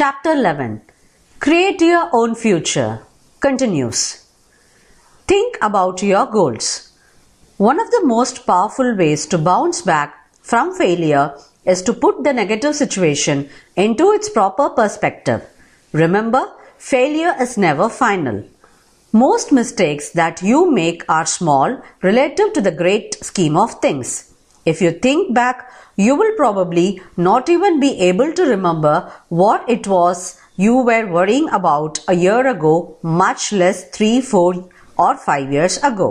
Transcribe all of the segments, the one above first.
Chapter 11 Create Your Own Future continues. Think about your goals. One of the most powerful ways to bounce back from failure is to put the negative situation into its proper perspective. Remember, failure is never final. Most mistakes that you make are small relative to the great scheme of things. If you think back, you will probably not even be able to remember what it was you were worrying about a year ago, much less 3, 4 or 5 years ago.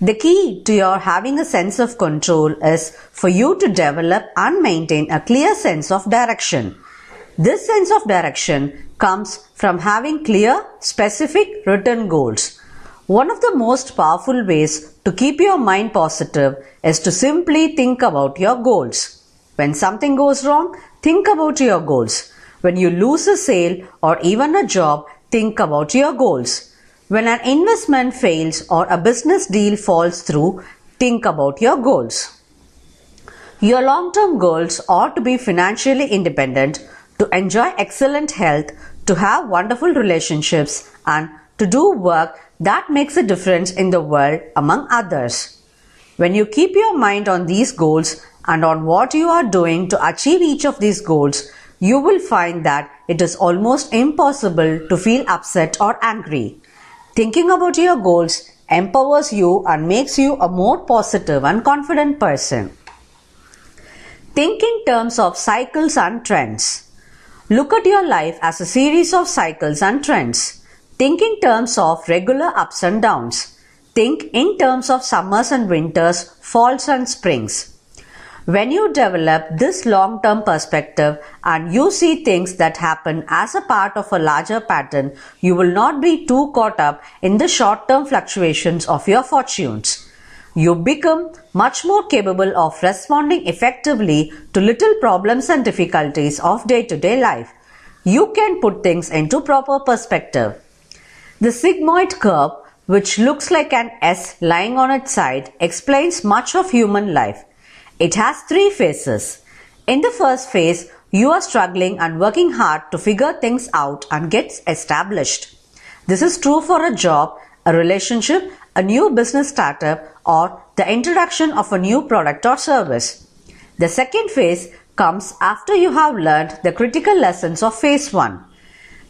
The key to your having a sense of control is for you to develop and maintain a clear sense of direction. This sense of direction comes from having clear, specific written goals. One of the most powerful ways to keep your mind positive is to simply think about your goals. When something goes wrong, think about your goals. When you lose a sale or even a job, think about your goals. When an investment fails or a business deal falls through, think about your goals. Your long term goals are to be financially independent, to enjoy excellent health, to have wonderful relationships, and to do work that makes a difference in the world among others. When you keep your mind on these goals and on what you are doing to achieve each of these goals, you will find that it is almost impossible to feel upset or angry. Thinking about your goals empowers you and makes you a more positive and confident person. Think in terms of cycles and trends. Look at your life as a series of cycles and trends. Think in terms of regular ups and downs. Think in terms of summers and winters, falls and springs. When you develop this long term perspective and you see things that happen as a part of a larger pattern, you will not be too caught up in the short term fluctuations of your fortunes. You become much more capable of responding effectively to little problems and difficulties of day to day life. You can put things into proper perspective. The sigmoid curve, which looks like an S lying on its side, explains much of human life. It has three phases. In the first phase, you are struggling and working hard to figure things out and get established. This is true for a job, a relationship, a new business startup, or the introduction of a new product or service. The second phase comes after you have learned the critical lessons of phase 1.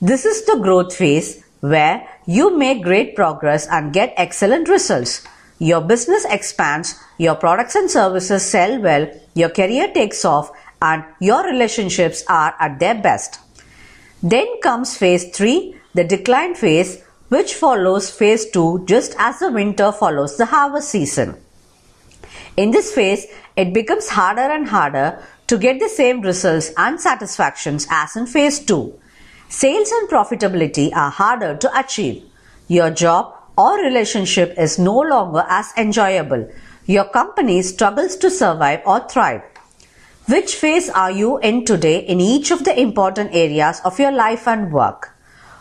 This is the growth phase where you make great progress and get excellent results. Your business expands, your products and services sell well, your career takes off, and your relationships are at their best. Then comes phase 3, the decline phase, which follows phase 2 just as the winter follows the harvest season. In this phase, it becomes harder and harder to get the same results and satisfactions as in phase 2. Sales and profitability are harder to achieve. Your job or relationship is no longer as enjoyable. Your company struggles to survive or thrive. Which phase are you in today in each of the important areas of your life and work?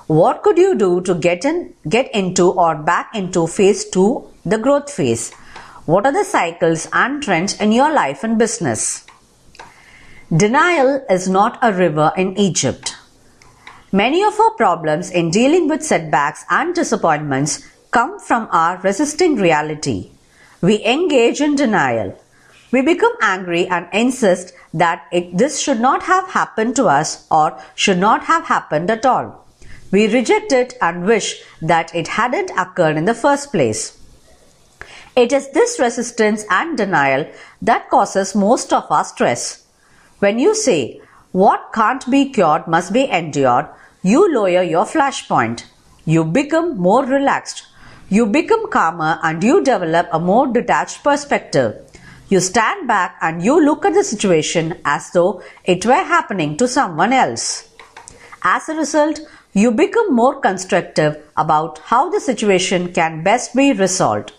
What could you do to get in, get into or back into phase 2, the growth phase? What are the cycles and trends in your life and business? Denial is not a river in Egypt. Many of our problems in dealing with setbacks and disappointments come from our resisting reality. We engage in denial. We become angry and insist that it, this should not have happened to us or should not have happened at all. We reject it and wish that it hadn't occurred in the first place. It is this resistance and denial that causes most of our stress. When you say, what can't be cured must be endured, you lower your flashpoint. You become more relaxed. You become calmer and you develop a more detached perspective. You stand back and you look at the situation as though it were happening to someone else. As a result, you become more constructive about how the situation can best be resolved.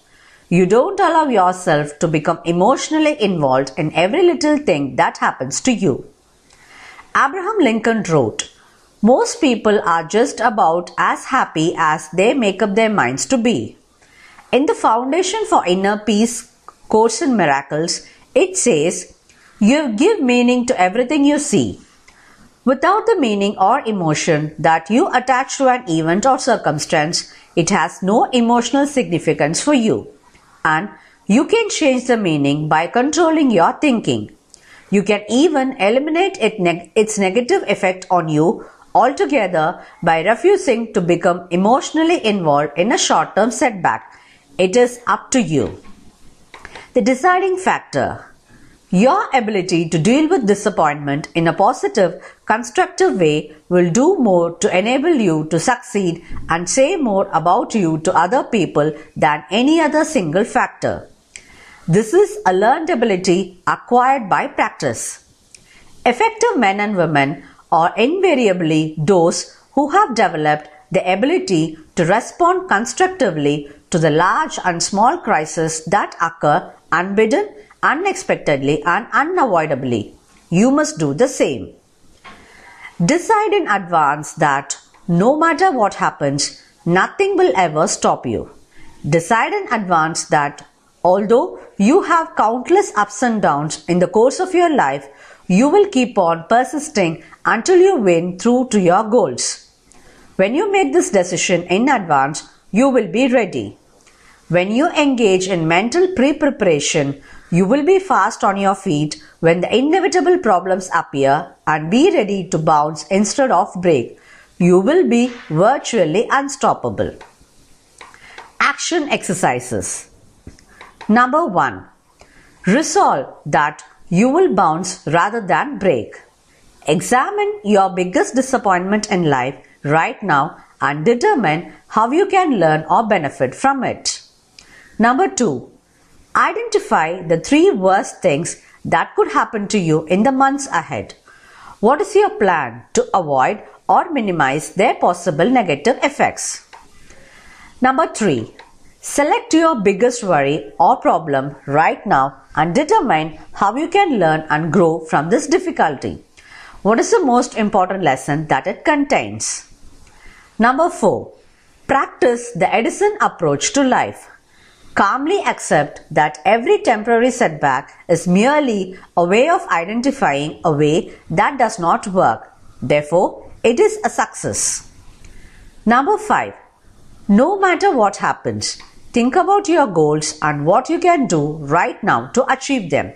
You don't allow yourself to become emotionally involved in every little thing that happens to you. Abraham Lincoln wrote, most people are just about as happy as they make up their minds to be. In the Foundation for Inner Peace Course in Miracles, it says, You give meaning to everything you see. Without the meaning or emotion that you attach to an event or circumstance, it has no emotional significance for you. And you can change the meaning by controlling your thinking. You can even eliminate it neg- its negative effect on you altogether by refusing to become emotionally involved in a short term setback. It is up to you. The deciding factor your ability to deal with disappointment in a positive, constructive way will do more to enable you to succeed and say more about you to other people than any other single factor. This is a learned ability acquired by practice. Effective men and women are invariably those who have developed the ability to respond constructively to the large and small crises that occur unbidden unexpectedly and unavoidably. You must do the same. Decide in advance that no matter what happens, nothing will ever stop you. Decide in advance that although you have countless ups and downs in the course of your life, you will keep on persisting until you win through to your goals. When you make this decision in advance, you will be ready. When you engage in mental pre preparation, you will be fast on your feet when the inevitable problems appear and be ready to bounce instead of break. You will be virtually unstoppable. Action exercises. Number 1. Resolve that you will bounce rather than break. Examine your biggest disappointment in life right now and determine how you can learn or benefit from it. Number 2. Identify the three worst things that could happen to you in the months ahead. What is your plan to avoid or minimize their possible negative effects? Number three, select your biggest worry or problem right now and determine how you can learn and grow from this difficulty. What is the most important lesson that it contains? Number four, practice the Edison approach to life. Calmly accept that every temporary setback is merely a way of identifying a way that does not work. Therefore, it is a success. Number 5. No matter what happens, think about your goals and what you can do right now to achieve them.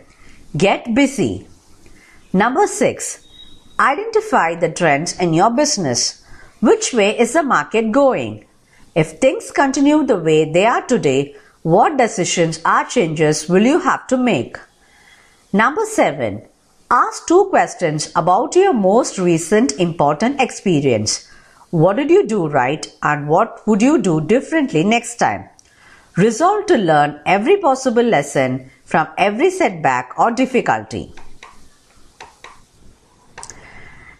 Get busy. Number 6. Identify the trends in your business. Which way is the market going? If things continue the way they are today, what decisions or changes will you have to make? Number 7. Ask two questions about your most recent important experience. What did you do right and what would you do differently next time? Resolve to learn every possible lesson from every setback or difficulty.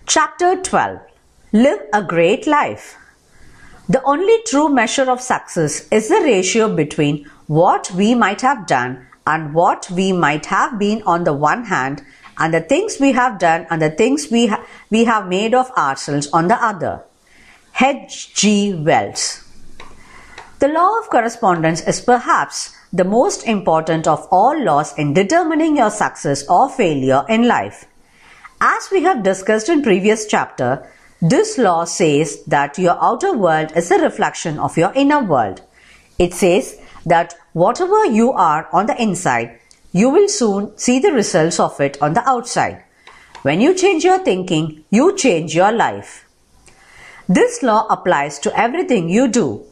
Chapter 12 Live a Great Life the only true measure of success is the ratio between what we might have done and what we might have been on the one hand and the things we have done and the things we, ha- we have made of ourselves on the other. H.G. Wells The law of correspondence is perhaps the most important of all laws in determining your success or failure in life. As we have discussed in previous chapter, this law says that your outer world is a reflection of your inner world. It says that whatever you are on the inside, you will soon see the results of it on the outside. When you change your thinking, you change your life. This law applies to everything you do.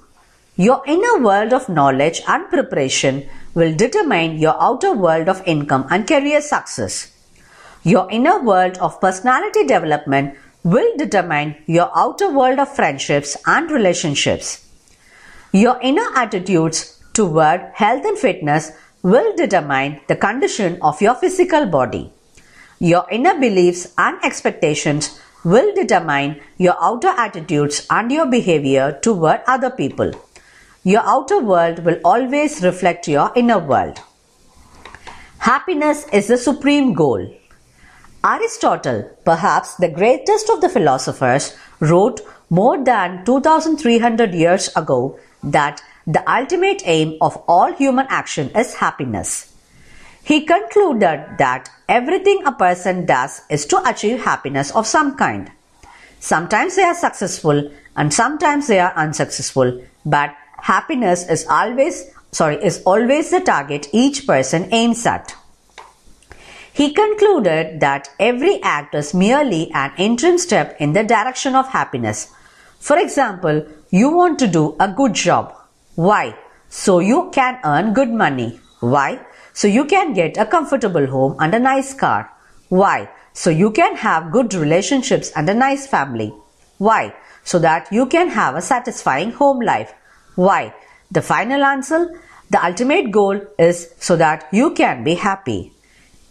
Your inner world of knowledge and preparation will determine your outer world of income and career success. Your inner world of personality development will determine your outer world of friendships and relationships. Your inner attitudes toward health and fitness will determine the condition of your physical body. Your inner beliefs and expectations will determine your outer attitudes and your behavior toward other people. Your outer world will always reflect your inner world. Happiness is the supreme goal. Aristotle, perhaps the greatest of the philosophers, wrote more than 2300 years ago that the ultimate aim of all human action is happiness. He concluded that everything a person does is to achieve happiness of some kind. Sometimes they are successful and sometimes they are unsuccessful, but happiness is always sorry is always the target each person aims at. He concluded that every act is merely an interim step in the direction of happiness. For example, you want to do a good job. Why? So you can earn good money. Why? So you can get a comfortable home and a nice car. Why? So you can have good relationships and a nice family. Why? So that you can have a satisfying home life. Why? The final answer, the ultimate goal is so that you can be happy.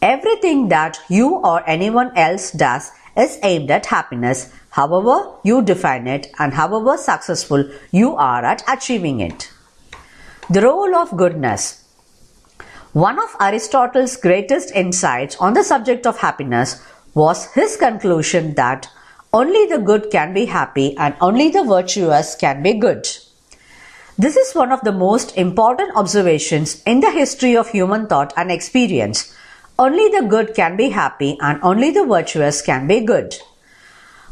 Everything that you or anyone else does is aimed at happiness, however you define it and however successful you are at achieving it. The role of goodness. One of Aristotle's greatest insights on the subject of happiness was his conclusion that only the good can be happy and only the virtuous can be good. This is one of the most important observations in the history of human thought and experience. Only the good can be happy and only the virtuous can be good.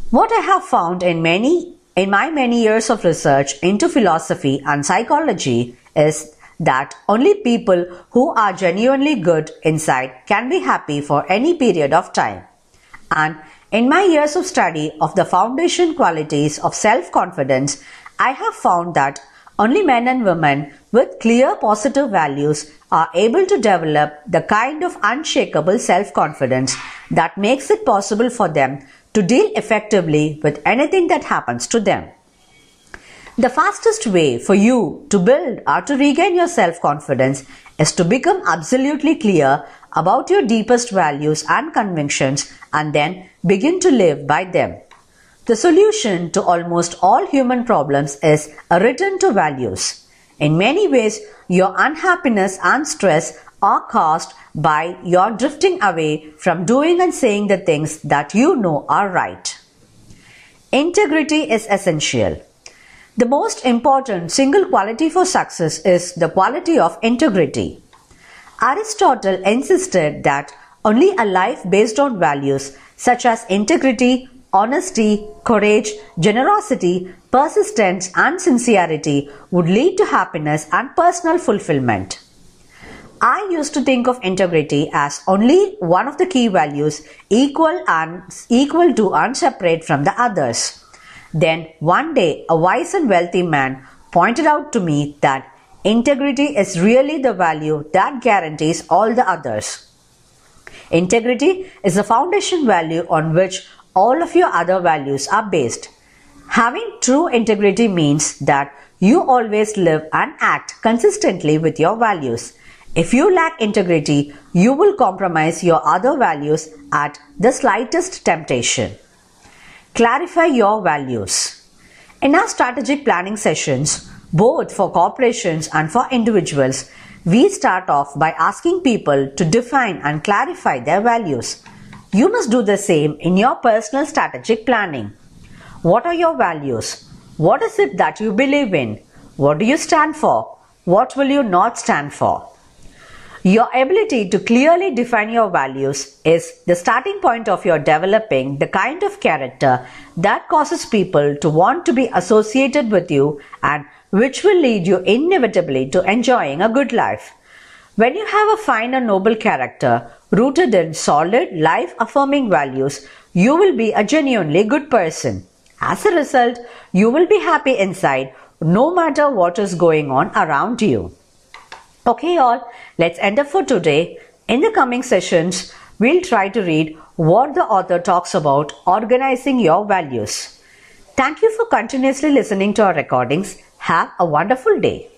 What I have found in many in my many years of research into philosophy and psychology is that only people who are genuinely good inside can be happy for any period of time. And in my years of study of the foundation qualities of self-confidence, I have found that only men and women with clear positive values are able to develop the kind of unshakable self-confidence that makes it possible for them to deal effectively with anything that happens to them. The fastest way for you to build or to regain your self-confidence is to become absolutely clear about your deepest values and convictions and then begin to live by them. The solution to almost all human problems is a return to values. In many ways, your unhappiness and stress are caused by your drifting away from doing and saying the things that you know are right. Integrity is essential. The most important single quality for success is the quality of integrity. Aristotle insisted that only a life based on values such as integrity, honesty, courage, generosity, persistence, and sincerity would lead to happiness and personal fulfillment. I used to think of integrity as only one of the key values equal and equal to and separate from the others. Then one day, a wise and wealthy man pointed out to me that integrity is really the value that guarantees all the others. Integrity is the foundation value on which all of your other values are based. Having true integrity means that you always live and act consistently with your values. If you lack integrity, you will compromise your other values at the slightest temptation. Clarify your values. In our strategic planning sessions, both for corporations and for individuals, we start off by asking people to define and clarify their values. You must do the same in your personal strategic planning. What are your values? What is it that you believe in? What do you stand for? What will you not stand for? Your ability to clearly define your values is the starting point of your developing the kind of character that causes people to want to be associated with you and which will lead you inevitably to enjoying a good life. When you have a fine and noble character rooted in solid, life affirming values, you will be a genuinely good person. As a result, you will be happy inside no matter what is going on around you. Okay, all, let's end up for today. In the coming sessions, we'll try to read what the author talks about organizing your values. Thank you for continuously listening to our recordings. Have a wonderful day.